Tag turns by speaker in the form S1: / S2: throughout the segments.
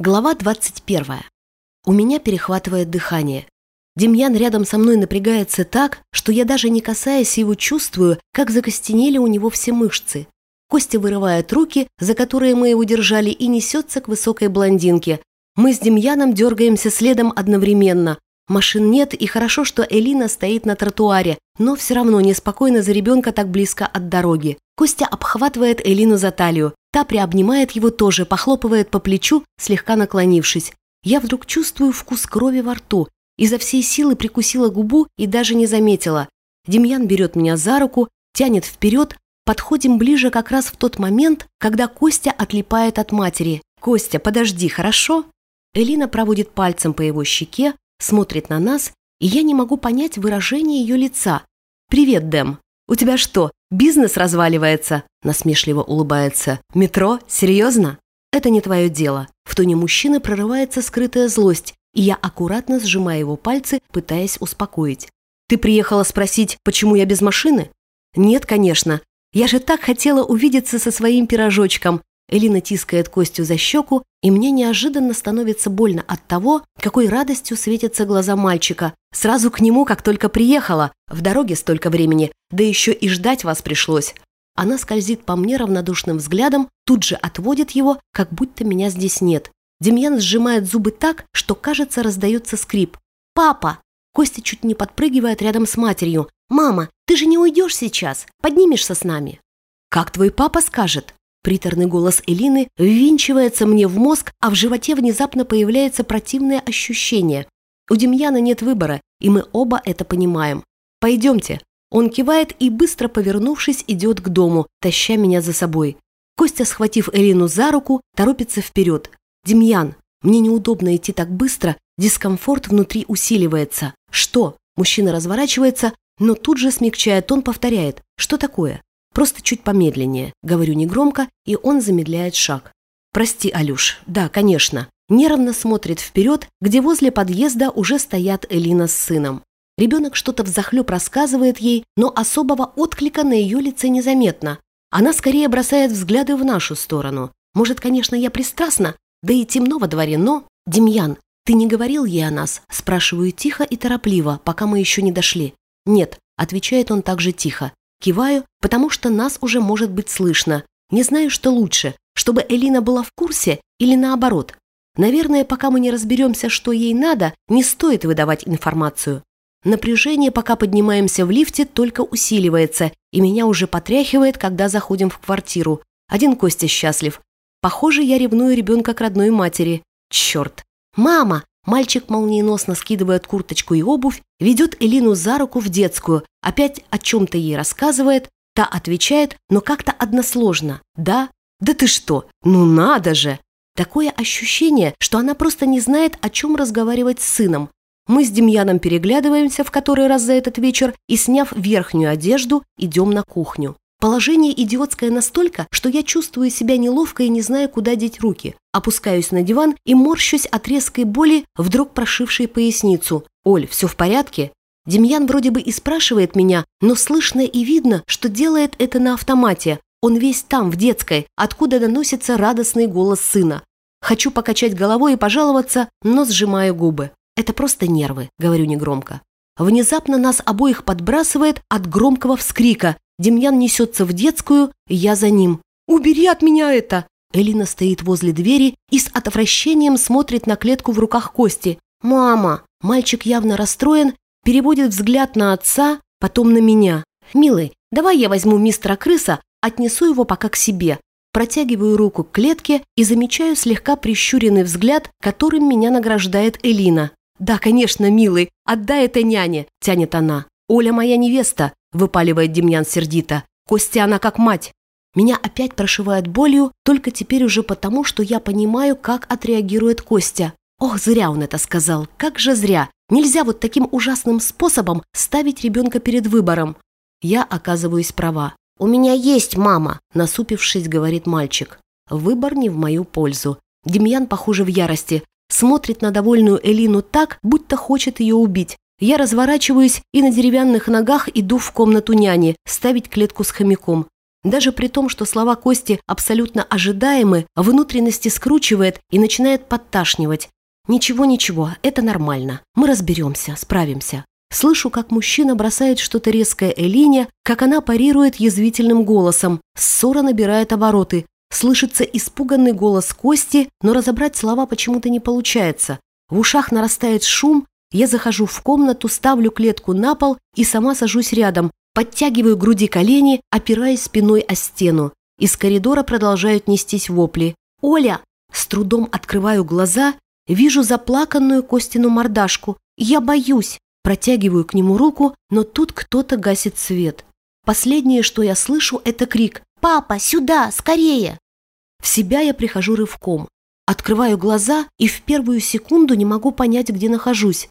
S1: Глава 21. У меня перехватывает дыхание. Демьян рядом со мной напрягается так, что я даже не касаясь его чувствую, как закостенели у него все мышцы. Костя вырывает руки, за которые мы его держали, и несется к высокой блондинке. Мы с Демьяном дергаемся следом одновременно. Машин нет, и хорошо, что Элина стоит на тротуаре, но все равно неспокойно за ребенка так близко от дороги. Костя обхватывает Элину за талию. Та приобнимает его тоже, похлопывает по плечу, слегка наклонившись. Я вдруг чувствую вкус крови во рту. Изо всей силы прикусила губу и даже не заметила. Демьян берет меня за руку, тянет вперед, подходим ближе как раз в тот момент, когда Костя отлипает от матери. «Костя, подожди, хорошо?» Элина проводит пальцем по его щеке, смотрит на нас, и я не могу понять выражение ее лица. «Привет, Дэм. У тебя что, бизнес разваливается?» Насмешливо улыбается. «Метро? Серьезно?» «Это не твое дело». В тоне мужчины прорывается скрытая злость, и я аккуратно сжимаю его пальцы, пытаясь успокоить. «Ты приехала спросить, почему я без машины?» «Нет, конечно. Я же так хотела увидеться со своим пирожочком. Элина тискает Костю за щеку, и мне неожиданно становится больно от того, какой радостью светятся глаза мальчика. Сразу к нему, как только приехала. В дороге столько времени, да еще и ждать вас пришлось. Она скользит по мне равнодушным взглядом, тут же отводит его, как будто меня здесь нет. Демьян сжимает зубы так, что, кажется, раздается скрип. «Папа!» Костя чуть не подпрыгивает рядом с матерью. «Мама, ты же не уйдешь сейчас? Поднимешься с нами?» «Как твой папа скажет?» Приторный голос Элины ввинчивается мне в мозг, а в животе внезапно появляется противное ощущение. У Демьяна нет выбора, и мы оба это понимаем. «Пойдемте». Он кивает и, быстро повернувшись, идет к дому, таща меня за собой. Костя, схватив Элину за руку, торопится вперед. «Демьян, мне неудобно идти так быстро, дискомфорт внутри усиливается». «Что?» Мужчина разворачивается, но тут же смягчая тон повторяет. «Что такое?» Просто чуть помедленнее, говорю негромко, и он замедляет шаг. «Прости, Алюш, да, конечно». Нервно смотрит вперед, где возле подъезда уже стоят Элина с сыном. Ребенок что-то взахлеб рассказывает ей, но особого отклика на ее лице незаметно. Она скорее бросает взгляды в нашу сторону. Может, конечно, я пристрастна, да и темно во дворе, но... «Демьян, ты не говорил ей о нас?» Спрашиваю тихо и торопливо, пока мы еще не дошли. «Нет», — отвечает он также тихо. Киваю, потому что нас уже может быть слышно. Не знаю, что лучше, чтобы Элина была в курсе или наоборот. Наверное, пока мы не разберемся, что ей надо, не стоит выдавать информацию. Напряжение, пока поднимаемся в лифте, только усиливается, и меня уже потряхивает, когда заходим в квартиру. Один Костя счастлив. Похоже, я ревную ребенка к родной матери. Черт. «Мама!» Мальчик молниеносно скидывает курточку и обувь, ведет Элину за руку в детскую, опять о чем-то ей рассказывает, та отвечает, но как-то односложно. «Да? Да ты что? Ну надо же!» Такое ощущение, что она просто не знает, о чем разговаривать с сыном. Мы с Демьяном переглядываемся в который раз за этот вечер и, сняв верхнюю одежду, идем на кухню. Положение идиотское настолько, что я чувствую себя неловко и не знаю, куда деть руки. Опускаюсь на диван и морщусь от резкой боли, вдруг прошившей поясницу. «Оль, все в порядке?» Демьян вроде бы и спрашивает меня, но слышно и видно, что делает это на автомате. Он весь там, в детской, откуда доносится радостный голос сына. Хочу покачать головой и пожаловаться, но сжимаю губы. Это просто нервы, говорю негромко. Внезапно нас обоих подбрасывает от громкого вскрика. Демьян несется в детскую, я за ним. «Убери от меня это!» Элина стоит возле двери и с отвращением смотрит на клетку в руках Кости. «Мама!» Мальчик явно расстроен, переводит взгляд на отца, потом на меня. «Милый, давай я возьму мистера Крыса, отнесу его пока к себе». Протягиваю руку к клетке и замечаю слегка прищуренный взгляд, которым меня награждает Элина. «Да, конечно, милый, отдай это няне», – тянет она. «Оля моя невеста», – выпаливает Демьян сердито. «Костя она как мать». Меня опять прошивает болью, только теперь уже потому, что я понимаю, как отреагирует Костя. Ох, зря он это сказал, как же зря. Нельзя вот таким ужасным способом ставить ребенка перед выбором. Я оказываюсь права. «У меня есть мама», – насупившись, говорит мальчик. Выбор не в мою пользу. Демьян, похоже, в ярости. Смотрит на довольную Элину так, будто хочет ее убить. Я разворачиваюсь и на деревянных ногах иду в комнату няни, ставить клетку с хомяком. Даже при том, что слова Кости абсолютно ожидаемы, внутренности скручивает и начинает подташнивать. Ничего, ничего, это нормально. Мы разберемся, справимся. Слышу, как мужчина бросает что-то резкое Элине, как она парирует язвительным голосом. Ссора набирает обороты. Слышится испуганный голос Кости, но разобрать слова почему-то не получается. В ушах нарастает шум, я захожу в комнату, ставлю клетку на пол и сама сажусь рядом, подтягиваю груди колени, опираясь спиной о стену. Из коридора продолжают нестись вопли. «Оля!» С трудом открываю глаза, вижу заплаканную Костину мордашку. «Я боюсь!» Протягиваю к нему руку, но тут кто-то гасит свет. Последнее, что я слышу, это крик «Папа, сюда, скорее!» В себя я прихожу рывком. Открываю глаза и в первую секунду не могу понять, где нахожусь.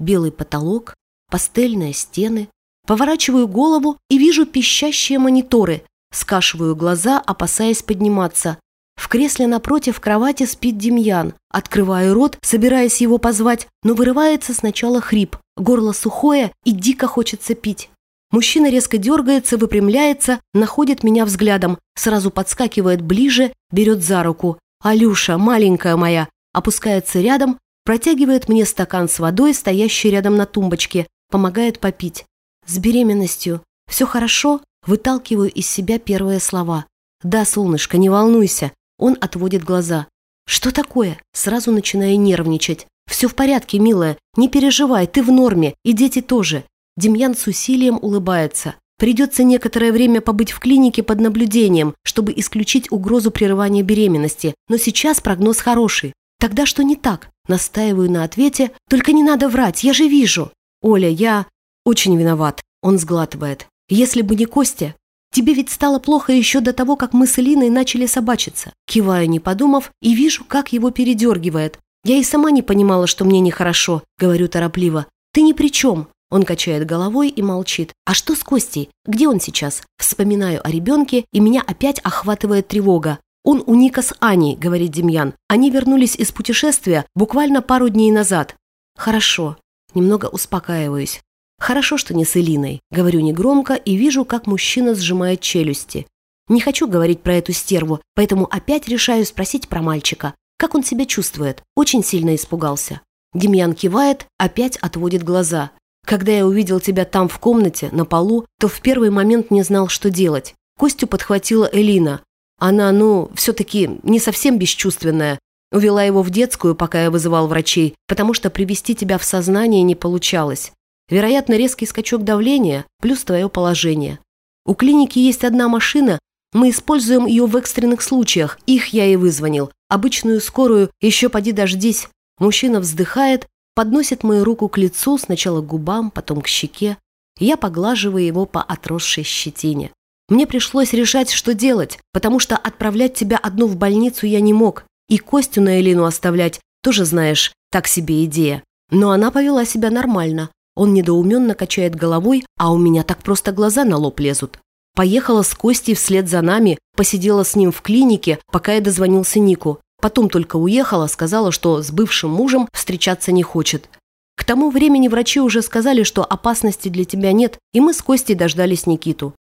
S1: Белый потолок, пастельные стены. Поворачиваю голову и вижу пищащие мониторы. Скашиваю глаза, опасаясь подниматься. В кресле напротив кровати спит Демьян. Открываю рот, собираясь его позвать, но вырывается сначала хрип. Горло сухое и дико хочется пить. Мужчина резко дергается, выпрямляется, находит меня взглядом, сразу подскакивает ближе, берет за руку. «Алюша, маленькая моя!» Опускается рядом, протягивает мне стакан с водой, стоящий рядом на тумбочке, помогает попить. С беременностью. Все хорошо? Выталкиваю из себя первые слова. «Да, солнышко, не волнуйся». Он отводит глаза. «Что такое?» Сразу начинаю нервничать. «Все в порядке, милая. Не переживай, ты в норме, и дети тоже». Демьян с усилием улыбается. Придется некоторое время побыть в клинике под наблюдением, чтобы исключить угрозу прерывания беременности, но сейчас прогноз хороший. Тогда что не так? Настаиваю на ответе. Только не надо врать, я же вижу. Оля, я очень виноват. Он сглатывает. Если бы не Костя, тебе ведь стало плохо еще до того, как мы с Элиной начали собачиться. Киваю, не подумав, и вижу, как его передергивает. Я и сама не понимала, что мне нехорошо, говорю торопливо. Ты ни при чем. Он качает головой и молчит. А что с Костей? Где он сейчас? Вспоминаю о ребенке, и меня опять охватывает тревога. «Он у Ника с Аней», — говорит Демьян. «Они вернулись из путешествия буквально пару дней назад». «Хорошо». Немного успокаиваюсь. «Хорошо, что не с Элиной», — говорю негромко и вижу, как мужчина сжимает челюсти. Не хочу говорить про эту стерву, поэтому опять решаю спросить про мальчика. Как он себя чувствует? Очень сильно испугался. Демьян кивает, опять отводит глаза. Когда я увидел тебя там в комнате, на полу, то в первый момент не знал, что делать. Костю подхватила Элина. Она, ну, все-таки не совсем бесчувственная. Увела его в детскую, пока я вызывал врачей, потому что привести тебя в сознание не получалось. Вероятно, резкий скачок давления плюс твое положение. У клиники есть одна машина, мы используем ее в экстренных случаях, их я и вызвонил. Обычную скорую еще поди дождись. Мужчина вздыхает, подносит мою руку к лицу, сначала к губам, потом к щеке. Я поглаживаю его по отросшей щетине. Мне пришлось решать, что делать, потому что отправлять тебя одну в больницу я не мог. И Костю на Элину оставлять, тоже знаешь, так себе идея. Но она повела себя нормально. Он недоуменно качает головой, а у меня так просто глаза на лоб лезут. Поехала с Костей вслед за нами, посидела с ним в клинике, пока я дозвонился Нику. Потом только уехала, сказала, что с бывшим мужем встречаться не хочет. К тому времени врачи уже сказали, что опасности для тебя нет, и мы с Костей дождались Никиту.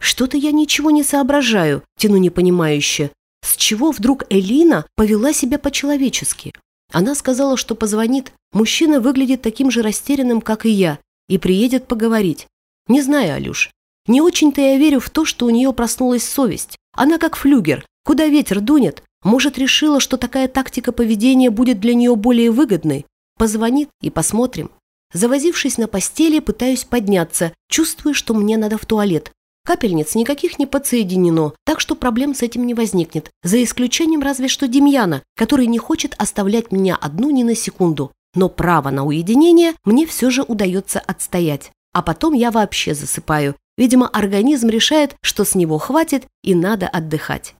S1: «Что-то я ничего не соображаю», – тяну непонимающе. С чего вдруг Элина повела себя по-человечески? Она сказала, что позвонит. Мужчина выглядит таким же растерянным, как и я, и приедет поговорить. Не знаю, Алюш. Не очень-то я верю в то, что у нее проснулась совесть. Она как флюгер. Куда ветер дунет? Может, решила, что такая тактика поведения будет для нее более выгодной? Позвонит и посмотрим. Завозившись на постели, пытаюсь подняться, чувствую, что мне надо в туалет. Капельниц никаких не подсоединено, так что проблем с этим не возникнет, за исключением разве что Демьяна, который не хочет оставлять меня одну ни на секунду. Но право на уединение мне все же удается отстоять. А потом я вообще засыпаю. Видимо, организм решает, что с него хватит и надо отдыхать.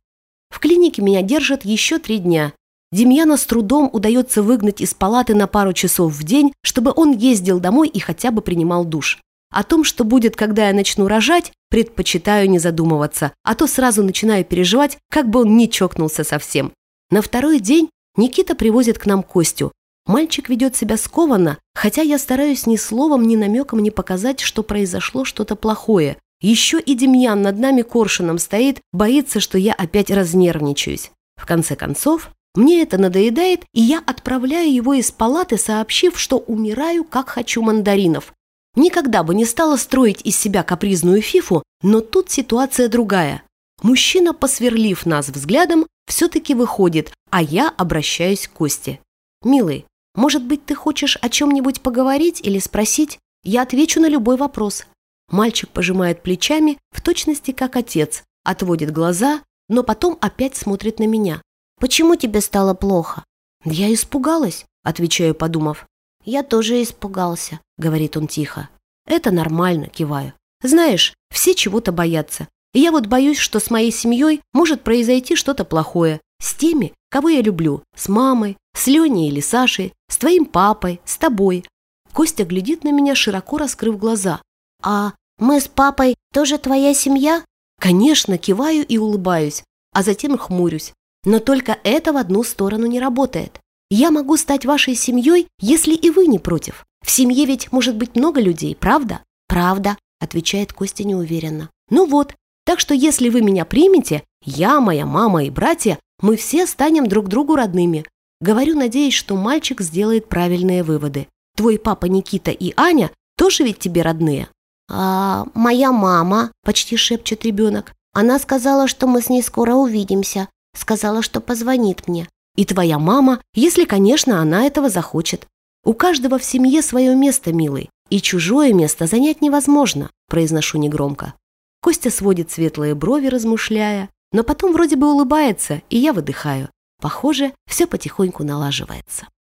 S1: В клинике меня держат еще три дня. Демьяна с трудом удается выгнать из палаты на пару часов в день, чтобы он ездил домой и хотя бы принимал душ. О том, что будет, когда я начну рожать, предпочитаю не задумываться, а то сразу начинаю переживать, как бы он не чокнулся совсем. На второй день Никита привозит к нам Костю. Мальчик ведет себя скованно, хотя я стараюсь ни словом, ни намеком не показать, что произошло что-то плохое. Еще и Демьян над нами коршуном стоит, боится, что я опять разнервничаюсь. В конце концов, мне это надоедает, и я отправляю его из палаты, сообщив, что умираю, как хочу мандаринов. Никогда бы не стала строить из себя капризную фифу, но тут ситуация другая. Мужчина, посверлив нас взглядом, все-таки выходит, а я обращаюсь к Косте. «Милый, может быть, ты хочешь о чем-нибудь поговорить или спросить? Я отвечу на любой вопрос». Мальчик пожимает плечами, в точности как отец, отводит глаза, но потом опять смотрит на меня. «Почему тебе стало плохо?» «Я испугалась», — отвечаю, подумав. «Я тоже испугался», — говорит он тихо. «Это нормально», — киваю. «Знаешь, все чего-то боятся. Я вот боюсь, что с моей семьей может произойти что-то плохое. С теми, кого я люблю. С мамой, с Леней или Сашей, с твоим папой, с тобой». Костя глядит на меня, широко раскрыв глаза. «А мы с папой тоже твоя семья?» Конечно, киваю и улыбаюсь, а затем хмурюсь. Но только это в одну сторону не работает. Я могу стать вашей семьей, если и вы не против. В семье ведь может быть много людей, правда? Правда, отвечает Костя неуверенно. Ну вот, так что если вы меня примете, я, моя мама и братья, мы все станем друг другу родными. Говорю, надеясь, что мальчик сделает правильные выводы. Твой папа Никита и Аня тоже ведь тебе родные. А моя мама, почти шепчет ребенок. Она сказала, что мы с ней скоро увидимся. Сказала, что позвонит мне. И твоя мама, если, конечно, она этого захочет. У каждого в семье свое место, милый, и чужое место занять невозможно, произношу негромко. Костя сводит светлые брови, размышляя, но потом вроде бы улыбается, и я выдыхаю. Похоже, все потихоньку налаживается.